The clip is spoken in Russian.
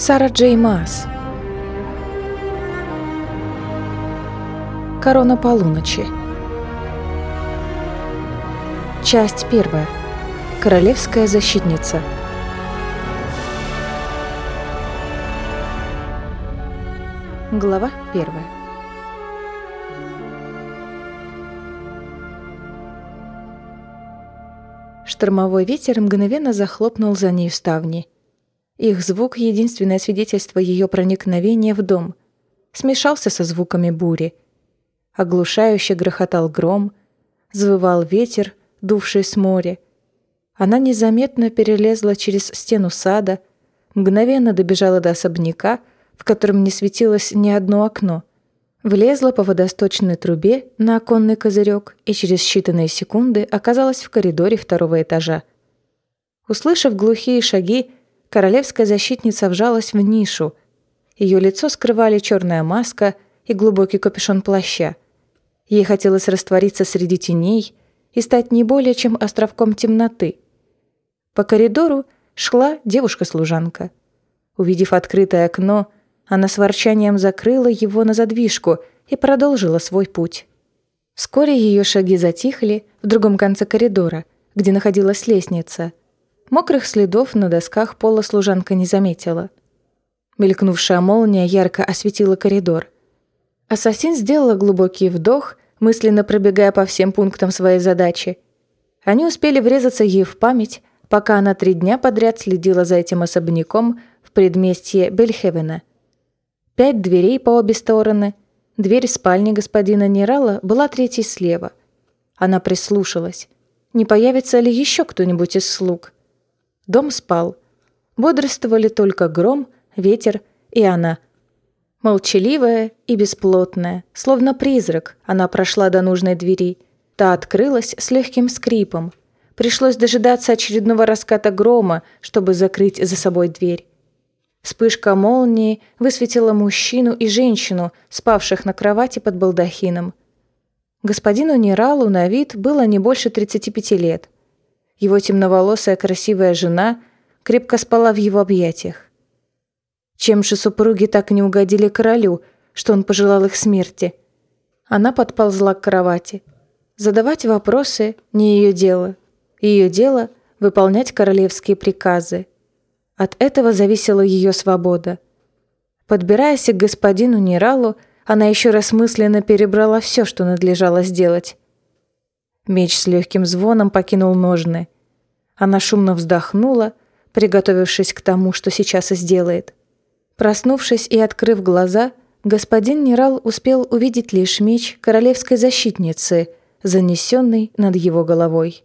Сара Джей Маас Корона полуночи. Часть первая. Королевская защитница. Глава первая. Штормовой ветер мгновенно захлопнул за ней ставни – их звук — единственное свидетельство ее проникновения в дом. Смешался со звуками бури. Оглушающе грохотал гром, завывал ветер, дувший с моря. Она незаметно перелезла через стену сада, мгновенно добежала до особняка, в котором не светилось ни одно окно. Влезла по водосточной трубе на оконный козырек и через считанные секунды оказалась в коридоре второго этажа. Услышав глухие шаги, королевская защитница вжалась в нишу. Ее лицо скрывали черная маска и глубокий капюшон плаща. Ей хотелось раствориться среди теней и стать не более чем островком темноты. По коридору шла девушка-служанка. Увидев открытое окно, она с ворчанием закрыла его на задвижку и продолжила свой путь. Вскоре ее шаги затихли в другом конце коридора, где находилась лестница – Мокрых следов на досках пола служанка не заметила. Мелькнувшая молния ярко осветила коридор. Ассасин сделала глубокий вдох, мысленно пробегая по всем пунктам своей задачи. Они успели врезаться ей в память, пока она три дня подряд следила за этим особняком в предместье Бельхевена. Пять дверей по обе стороны. Дверь спальни господина Нерала была третьей слева. Она прислушалась. Не появится ли еще кто-нибудь из слуг? Дом спал. Бодрствовали только гром, ветер и она. Молчаливая и бесплотная, словно призрак, она прошла до нужной двери. Та открылась с легким скрипом. Пришлось дожидаться очередного раската грома, чтобы закрыть за собой дверь. Вспышка молнии высветила мужчину и женщину, спавших на кровати под балдахином. Господину Нералу на вид было не больше 35 лет – его темноволосая красивая жена крепко спала в его объятиях. Чем же супруги так не угодили королю, что он пожелал их смерти? Она подползла к кровати. Задавать вопросы – не ее дело. Ее дело – выполнять королевские приказы. От этого зависела ее свобода. Подбираясь к господину Нералу, она еще раз мысленно перебрала все, что надлежало сделать. Меч с легким звоном покинул ножны. Она шумно вздохнула, приготовившись к тому, что сейчас и сделает. Проснувшись и открыв глаза, господин Нерал успел увидеть лишь меч королевской защитницы, занесенный над его головой.